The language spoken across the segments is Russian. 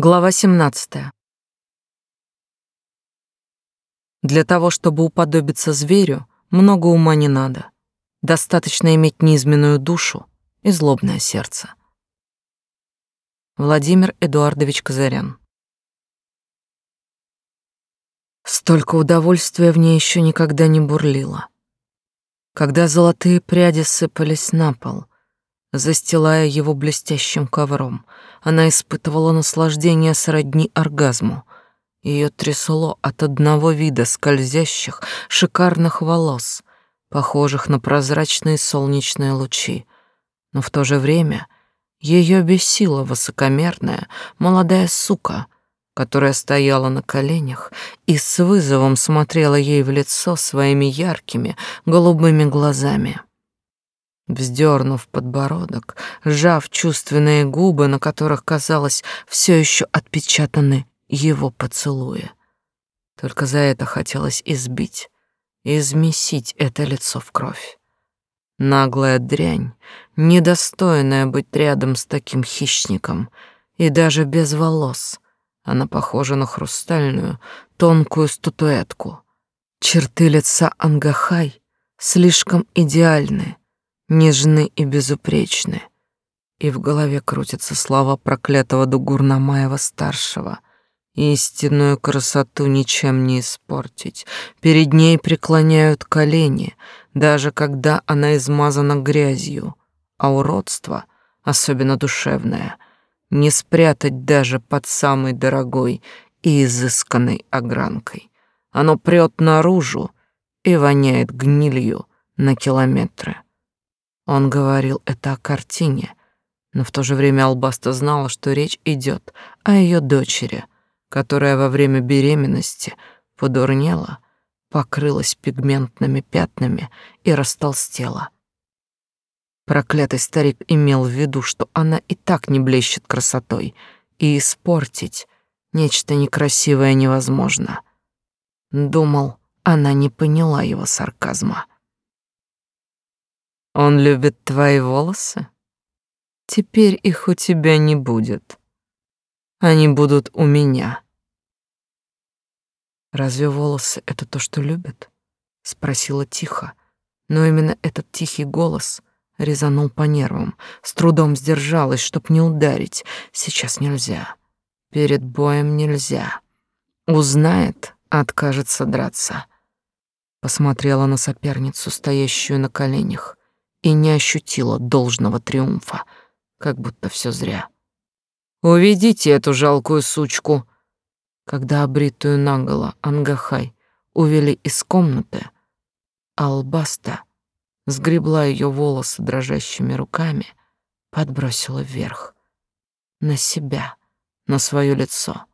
Глава 17. Для того, чтобы уподобиться зверю, много ума не надо. Достаточно иметь низменную душу и злобное сердце. Владимир Эдуардович Казарян. Столько удовольствия в ней еще никогда не бурлило. Когда золотые пряди сыпались на пол, застилая его блестящим ковром — она испытывала наслаждение сродни оргазму. Ее трясло от одного вида скользящих, шикарных волос, похожих на прозрачные солнечные лучи. Но в то же время ее бесила высокомерная молодая сука, которая стояла на коленях и с вызовом смотрела ей в лицо своими яркими голубыми глазами. Вздернув подбородок, сжав чувственные губы, на которых, казалось, все еще отпечатаны его поцелуи. Только за это хотелось избить, измесить это лицо в кровь. Наглая дрянь, недостойная быть рядом с таким хищником, и даже без волос. Она похожа на хрустальную, тонкую статуэтку. Черты лица Ангахай слишком идеальны, нежны и безупречны. И в голове крутятся слова проклятого Дугурнамаева-старшего. Истинную красоту ничем не испортить. Перед ней преклоняют колени, даже когда она измазана грязью. А уродство, особенно душевное, не спрятать даже под самой дорогой и изысканной огранкой. Оно прет наружу и воняет гнилью на километры. Он говорил это о картине, но в то же время Албаста знала, что речь идет о ее дочери, которая во время беременности подурнела, покрылась пигментными пятнами и растолстела. Проклятый старик имел в виду, что она и так не блещет красотой, и испортить нечто некрасивое невозможно. Думал, она не поняла его сарказма. Он любит твои волосы? Теперь их у тебя не будет. Они будут у меня. Разве волосы — это то, что любят? Спросила тихо, но именно этот тихий голос резанул по нервам. С трудом сдержалась, чтоб не ударить. Сейчас нельзя. Перед боем нельзя. Узнает, откажется драться. Посмотрела на соперницу, стоящую на коленях и не ощутила должного триумфа, как будто все зря. «Уведите эту жалкую сучку!» Когда обритую наголо Ангахай увели из комнаты, Албаста сгребла ее волосы дрожащими руками, подбросила вверх, на себя, на свое лицо.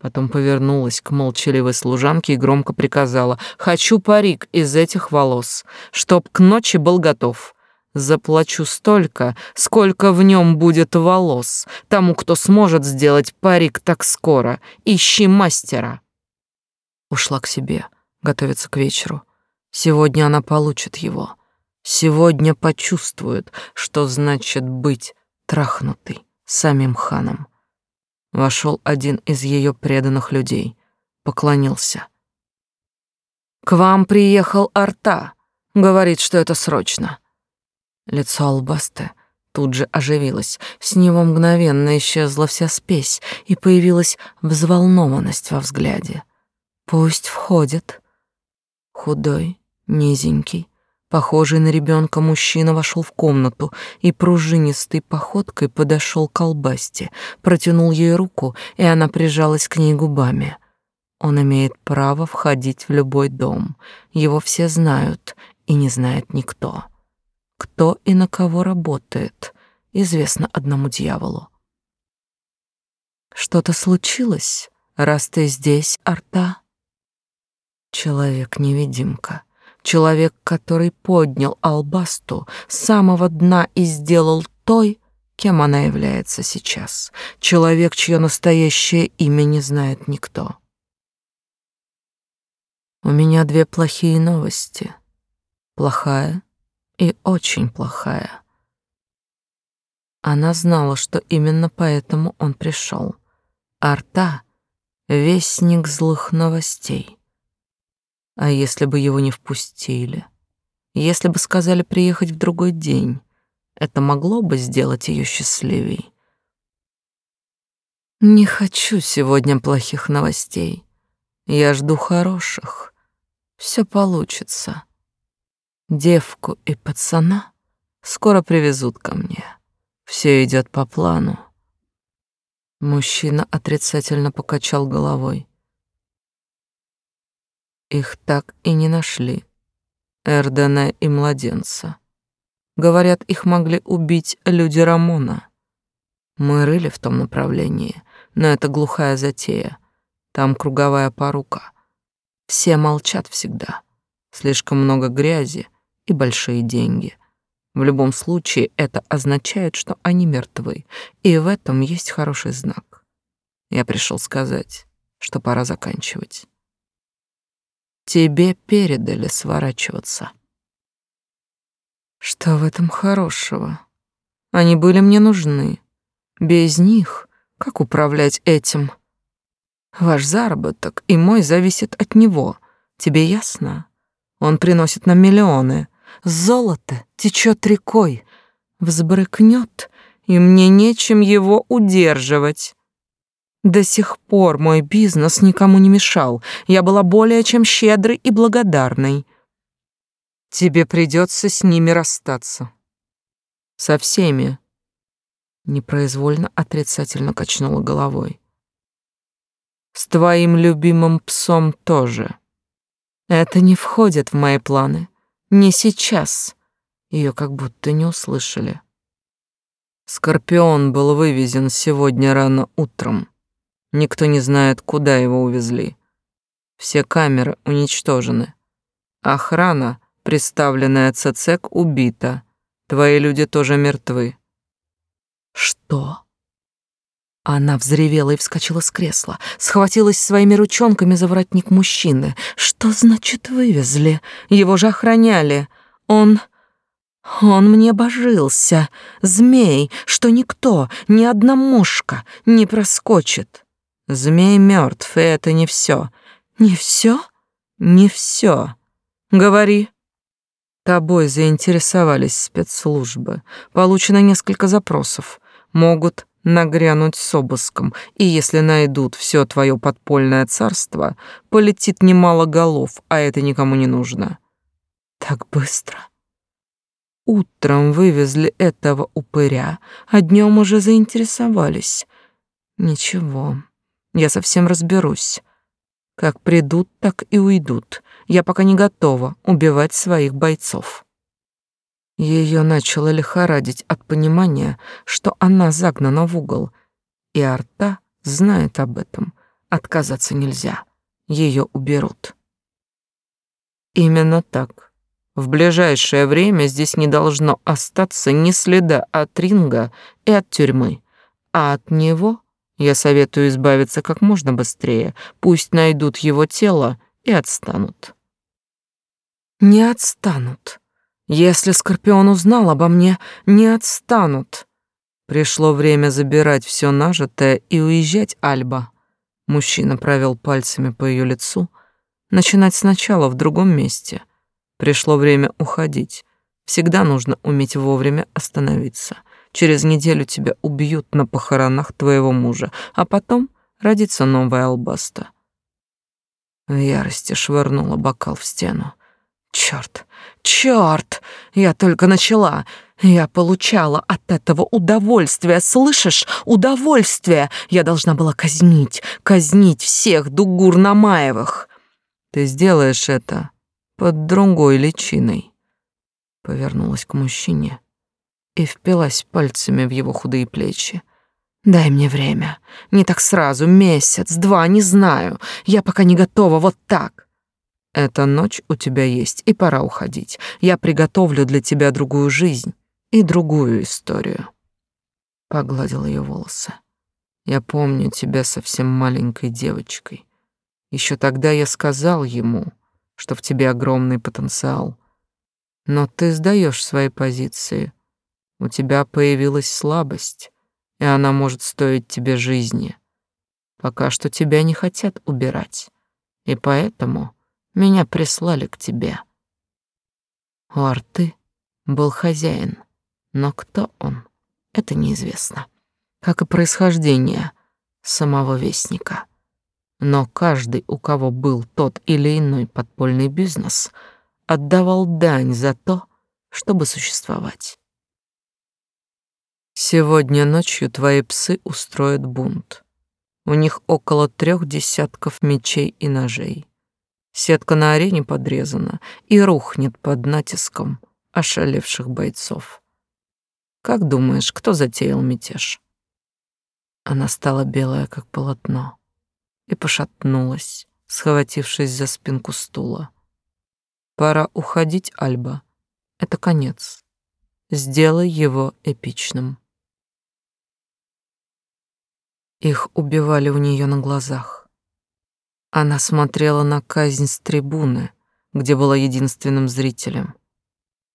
Потом повернулась к молчаливой служанке и громко приказала «Хочу парик из этих волос, чтоб к ночи был готов. Заплачу столько, сколько в нем будет волос, тому, кто сможет сделать парик так скоро. Ищи мастера». Ушла к себе, готовится к вечеру. Сегодня она получит его. Сегодня почувствует, что значит быть трахнутой самим ханом. Вошел один из ее преданных людей, поклонился. «К вам приехал Арта. Говорит, что это срочно». Лицо Албасты тут же оживилось, с него мгновенно исчезла вся спесь, и появилась взволнованность во взгляде. «Пусть входит». Худой, низенький, Похожий на ребенка мужчина вошел в комнату и пружинистой походкой подошел к Албасте, протянул ей руку, и она прижалась к ней губами. Он имеет право входить в любой дом. Его все знают, и не знает никто. Кто и на кого работает, известно одному дьяволу. Что-то случилось, раз ты здесь, Арта? Человек-невидимка человек, который поднял Албасту с самого дна и сделал той, кем она является сейчас, человек, чье настоящее имя не знает никто. У меня две плохие новости. Плохая и очень плохая. Она знала, что именно поэтому он пришел. Арта — вестник злых новостей. А если бы его не впустили? Если бы сказали приехать в другой день, это могло бы сделать ее счастливей. Не хочу сегодня плохих новостей. Я жду хороших. Все получится. Девку и пацана скоро привезут ко мне. Все идет по плану. Мужчина отрицательно покачал головой. Их так и не нашли. Эрдена и младенца. Говорят, их могли убить люди Рамона. Мы рыли в том направлении, но это глухая затея. Там круговая порука. Все молчат всегда. Слишком много грязи и большие деньги. В любом случае это означает, что они мертвы, и в этом есть хороший знак. Я пришел сказать, что пора заканчивать. Тебе передали сворачиваться. Что в этом хорошего? Они были мне нужны. Без них как управлять этим? Ваш заработок и мой зависит от него. Тебе ясно? Он приносит нам миллионы. Золото течет рекой, взбрыкнет, и мне нечем его удерживать. До сих пор мой бизнес никому не мешал. Я была более чем щедрой и благодарной. Тебе придется с ними расстаться. Со всеми. Непроизвольно отрицательно качнула головой. С твоим любимым псом тоже. Это не входит в мои планы. Не сейчас. Ее как будто не услышали. Скорпион был вывезен сегодня рано утром. Никто не знает, куда его увезли. Все камеры уничтожены. Охрана, представленная ЦЦК, убита. Твои люди тоже мертвы. Что? Она взревела и вскочила с кресла, схватилась своими ручонками за воротник мужчины. Что значит вывезли? Его же охраняли. Он... Он мне божился. Змей, что никто, ни одна мушка не проскочит. Змей мертв, и это не все. Не все? Не все. Говори. Тобой заинтересовались спецслужбы. Получено несколько запросов. Могут нагрянуть с обыском, и если найдут все твое подпольное царство, полетит немало голов, а это никому не нужно. Так быстро. Утром вывезли этого упыря, а днем уже заинтересовались. Ничего. Я совсем разберусь. Как придут, так и уйдут. Я пока не готова убивать своих бойцов. Ее начало лихорадить от понимания, что она загнана в угол, и Арта знает об этом. Отказаться нельзя. Ее уберут. Именно так. В ближайшее время здесь не должно остаться ни следа от ринга и от тюрьмы, а от него я советую избавиться как можно быстрее. Пусть найдут его тело и отстанут. Не отстанут. Если Скорпион узнал обо мне, не отстанут. Пришло время забирать все нажитое и уезжать, Альба. Мужчина провел пальцами по ее лицу. Начинать сначала в другом месте. Пришло время уходить. Всегда нужно уметь вовремя остановиться. Через неделю тебя убьют на похоронах твоего мужа, а потом родится новая албаста. В ярости швырнула бокал в стену. Черт, черт! Я только начала. Я получала от этого удовольствие, слышишь? Удовольствие! Я должна была казнить, казнить всех Дугур Намаевых. Ты сделаешь это под другой личиной. Повернулась к мужчине и впилась пальцами в его худые плечи. «Дай мне время. Не так сразу, месяц, два, не знаю. Я пока не готова вот так». «Эта ночь у тебя есть, и пора уходить. Я приготовлю для тебя другую жизнь и другую историю». Погладил ее волосы. «Я помню тебя совсем маленькой девочкой. Еще тогда я сказал ему, что в тебе огромный потенциал. Но ты сдаешь свои позиции, у тебя появилась слабость, и она может стоить тебе жизни. Пока что тебя не хотят убирать, и поэтому меня прислали к тебе. У арты был хозяин, но кто он, это неизвестно, как и происхождение самого вестника. Но каждый, у кого был тот или иной подпольный бизнес, отдавал дань за то, чтобы существовать. Сегодня ночью твои псы устроят бунт. У них около трех десятков мечей и ножей. Сетка на арене подрезана и рухнет под натиском ошалевших бойцов. Как думаешь, кто затеял мятеж? Она стала белая, как полотно, и пошатнулась, схватившись за спинку стула. Пора уходить, Альба. Это конец. Сделай его эпичным. Их убивали у нее на глазах. Она смотрела на казнь с трибуны, где была единственным зрителем.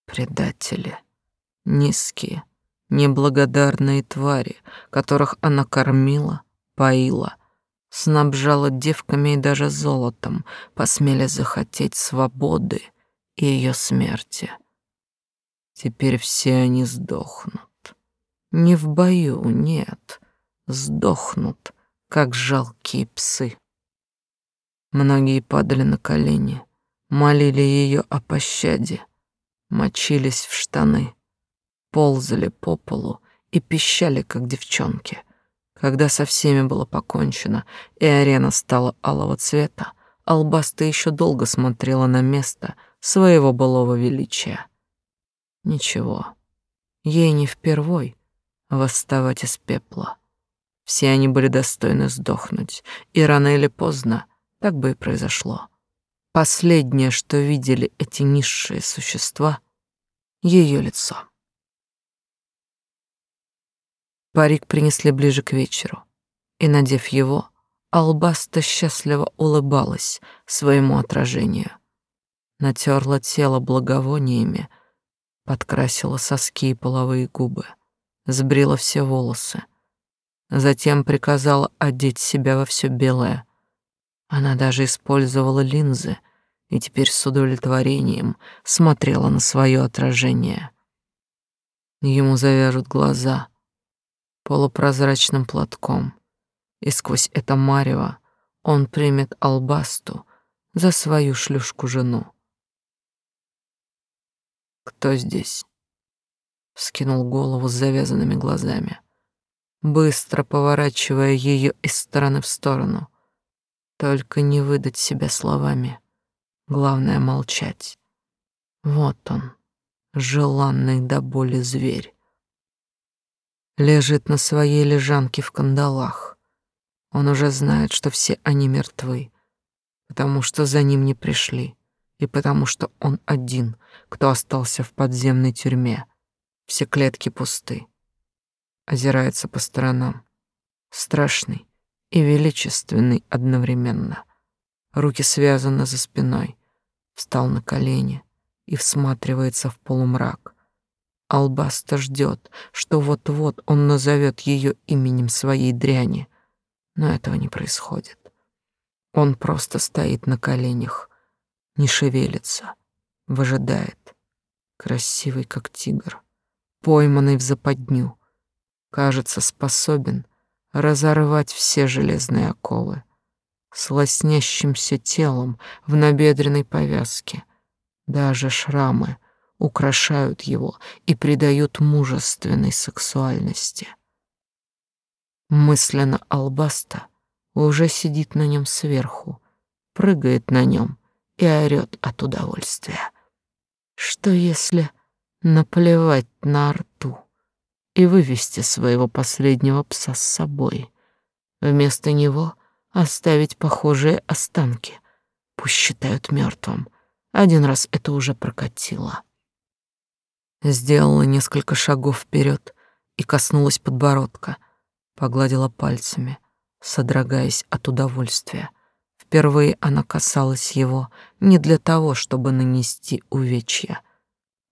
Предатели. Низкие, неблагодарные твари, которых она кормила, поила, снабжала девками и даже золотом, посмели захотеть свободы и ее смерти. Теперь все они сдохнут. Не в бою, нет, сдохнут, как жалкие псы. Многие падали на колени, молили ее о пощаде, мочились в штаны, ползали по полу и пищали, как девчонки. Когда со всеми было покончено и арена стала алого цвета, Албаста еще долго смотрела на место своего былого величия. Ничего, ей не впервой восставать из пепла. Все они были достойны сдохнуть, и рано или поздно так бы и произошло. Последнее, что видели эти низшие существа, ее лицо. Парик принесли ближе к вечеру, и, надев его, Албаста счастливо улыбалась своему отражению. Натерла тело благовониями, подкрасила соски и половые губы, сбрила все волосы, Затем приказала одеть себя во все белое. Она даже использовала линзы и теперь с удовлетворением смотрела на свое отражение. Ему завяжут глаза полупрозрачным платком, и сквозь это марево он примет албасту за свою шлюшку-жену. «Кто здесь?» — вскинул голову с завязанными глазами быстро поворачивая ее из стороны в сторону. Только не выдать себя словами. Главное — молчать. Вот он, желанный до боли зверь. Лежит на своей лежанке в кандалах. Он уже знает, что все они мертвы, потому что за ним не пришли, и потому что он один, кто остался в подземной тюрьме. Все клетки пусты озирается по сторонам. Страшный и величественный одновременно. Руки связаны за спиной. Встал на колени и всматривается в полумрак. Албаста ждет, что вот-вот он назовет ее именем своей дряни, но этого не происходит. Он просто стоит на коленях, не шевелится, выжидает, красивый как тигр, пойманный в западню — кажется, способен разорвать все железные оковы с лоснящимся телом в набедренной повязке. Даже шрамы украшают его и придают мужественной сексуальности. Мысленно Албаста уже сидит на нем сверху, прыгает на нем и орет от удовольствия. Что если наплевать на рту? и вывести своего последнего пса с собой. Вместо него оставить похожие останки. Пусть считают мертвым. Один раз это уже прокатило. Сделала несколько шагов вперед и коснулась подбородка, погладила пальцами, содрогаясь от удовольствия. Впервые она касалась его не для того, чтобы нанести увечья,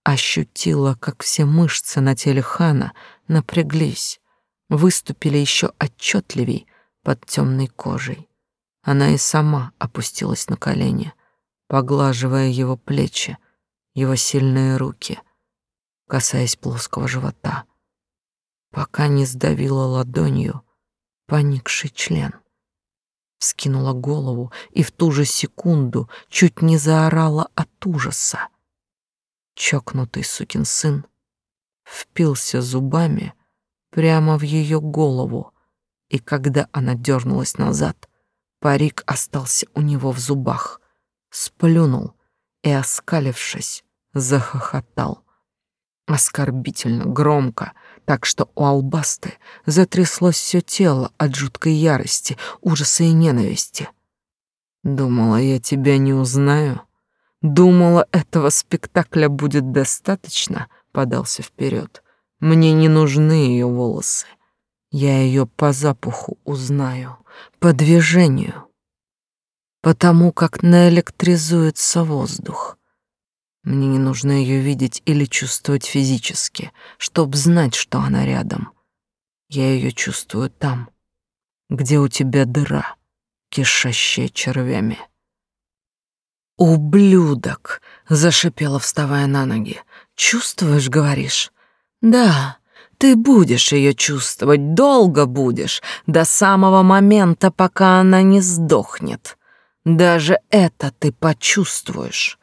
Ощутила, как все мышцы на теле Хана напряглись, выступили еще отчетливей, под темной кожей. Она и сама опустилась на колени, поглаживая его плечи, его сильные руки, касаясь плоского живота, пока не сдавила ладонью поникший член. Скинула голову и в ту же секунду чуть не заорала от ужаса. Чокнутый сукин сын впился зубами прямо в ее голову, и когда она дернулась назад, парик остался у него в зубах, сплюнул и, оскалившись, захохотал. Оскорбительно, громко, так что у Албасты затряслось все тело от жуткой ярости, ужаса и ненависти. «Думала, я тебя не узнаю?» Думала, этого спектакля будет достаточно, подался вперед. Мне не нужны ее волосы. Я ее по запаху узнаю, по движению, потому как наэлектризуется воздух. Мне не нужно ее видеть или чувствовать физически, чтобы знать, что она рядом. Я ее чувствую там, где у тебя дыра, кишащая червями. «Ублюдок!» — зашипела, вставая на ноги. «Чувствуешь, говоришь?» «Да, ты будешь ее чувствовать, долго будешь, до самого момента, пока она не сдохнет. Даже это ты почувствуешь».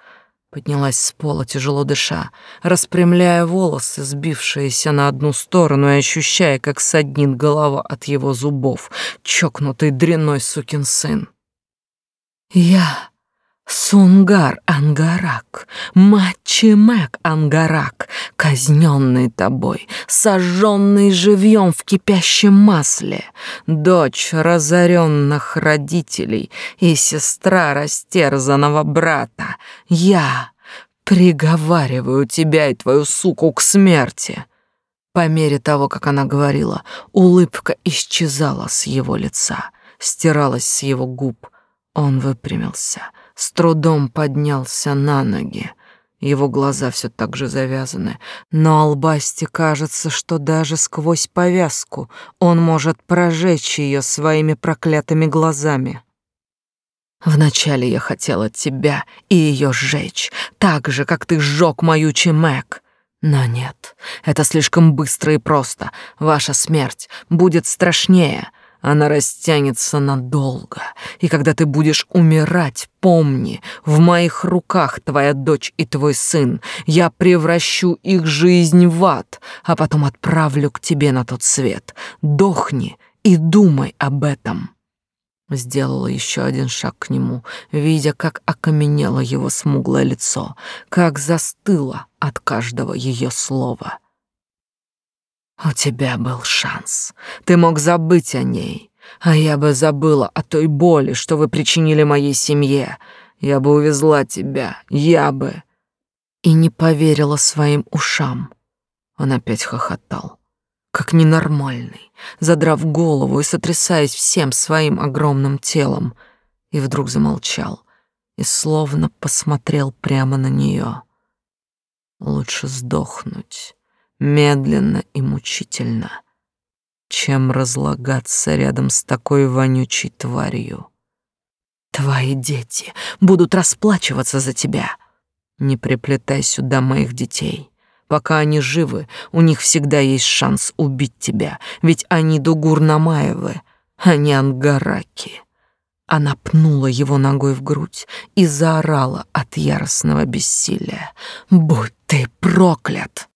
Поднялась с пола, тяжело дыша, распрямляя волосы, сбившиеся на одну сторону и ощущая, как саднит голова от его зубов, чокнутый дрянной сукин сын. «Я Сунгар Ангарак, Мачимек Ангарак, казненный тобой, сожженный живьем в кипящем масле, дочь разоренных родителей и сестра растерзанного брата, я приговариваю тебя и твою суку к смерти. По мере того, как она говорила, улыбка исчезала с его лица, стиралась с его губ. Он выпрямился — с трудом поднялся на ноги. Его глаза все так же завязаны, но Албасти кажется, что даже сквозь повязку он может прожечь ее своими проклятыми глазами. Вначале я хотела тебя и ее сжечь, так же, как ты сжег мою Чемек. Но нет, это слишком быстро и просто. Ваша смерть будет страшнее. Она растянется надолго, и когда ты будешь умирать, помни, в моих руках твоя дочь и твой сын. Я превращу их жизнь в ад, а потом отправлю к тебе на тот свет. Дохни и думай об этом. Сделала еще один шаг к нему, видя, как окаменело его смуглое лицо, как застыло от каждого ее слова — у тебя был шанс. Ты мог забыть о ней, а я бы забыла о той боли, что вы причинили моей семье. Я бы увезла тебя, я бы...» И не поверила своим ушам. Он опять хохотал, как ненормальный, задрав голову и сотрясаясь всем своим огромным телом, и вдруг замолчал и словно посмотрел прямо на нее. «Лучше сдохнуть» медленно и мучительно, чем разлагаться рядом с такой вонючей тварью. Твои дети будут расплачиваться за тебя. Не приплетай сюда моих детей. Пока они живы, у них всегда есть шанс убить тебя, ведь они Дугур-Намаевы, а не Ангараки. Она пнула его ногой в грудь и заорала от яростного бессилия. «Будь ты проклят!»